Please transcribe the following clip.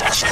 Shasha.